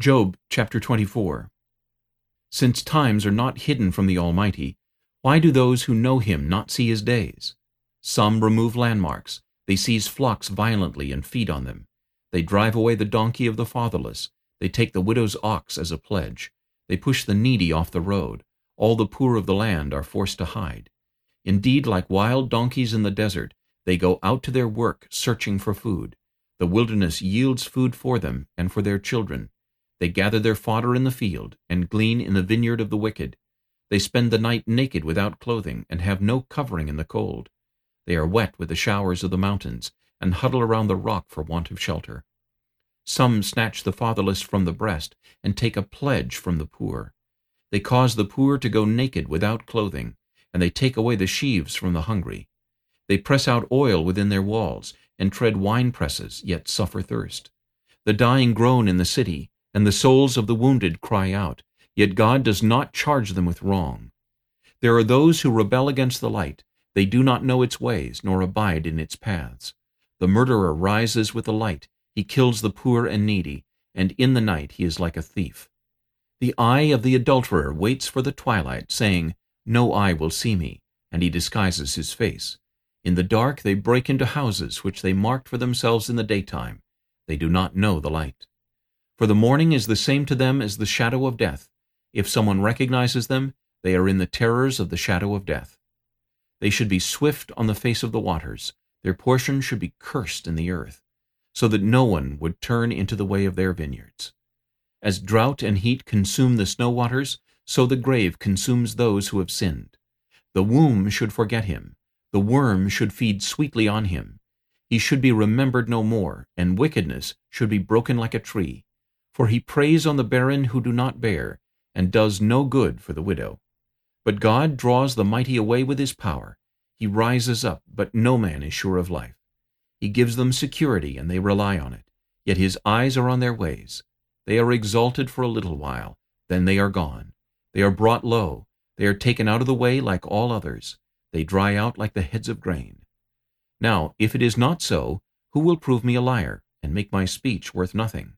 Job chapter 24 Since times are not hidden from the Almighty, why do those who know him not see his days? Some remove landmarks, they seize flocks violently and feed on them. They drive away the donkey of the fatherless, they take the widow's ox as a pledge. They push the needy off the road, all the poor of the land are forced to hide. Indeed, like wild donkeys in the desert, they go out to their work searching for food. The wilderness yields food for them and for their children. They gather their fodder in the field, and glean in the vineyard of the wicked. They spend the night naked without clothing, and have no covering in the cold. They are wet with the showers of the mountains, and huddle around the rock for want of shelter. Some snatch the fatherless from the breast, and take a pledge from the poor. They cause the poor to go naked without clothing, and they take away the sheaves from the hungry. They press out oil within their walls, and tread wine presses, yet suffer thirst. The dying groan in the city, and the souls of the wounded cry out, yet God does not charge them with wrong. There are those who rebel against the light. They do not know its ways, nor abide in its paths. The murderer rises with the light. He kills the poor and needy, and in the night he is like a thief. The eye of the adulterer waits for the twilight, saying, No eye will see me, and he disguises his face. In the dark they break into houses which they marked for themselves in the daytime. They do not know the light. For the morning is the same to them as the shadow of death. If someone recognizes them, they are in the terrors of the shadow of death. They should be swift on the face of the waters. Their portion should be cursed in the earth, so that no one would turn into the way of their vineyards. As drought and heat consume the snow waters, so the grave consumes those who have sinned. The womb should forget him. The worm should feed sweetly on him. He should be remembered no more, and wickedness should be broken like a tree. For he preys on the barren who do not bear, and does no good for the widow. But God draws the mighty away with his power. He rises up, but no man is sure of life. He gives them security, and they rely on it. Yet his eyes are on their ways. They are exalted for a little while, then they are gone. They are brought low. They are taken out of the way like all others. They dry out like the heads of grain. Now, if it is not so, who will prove me a liar, and make my speech worth nothing?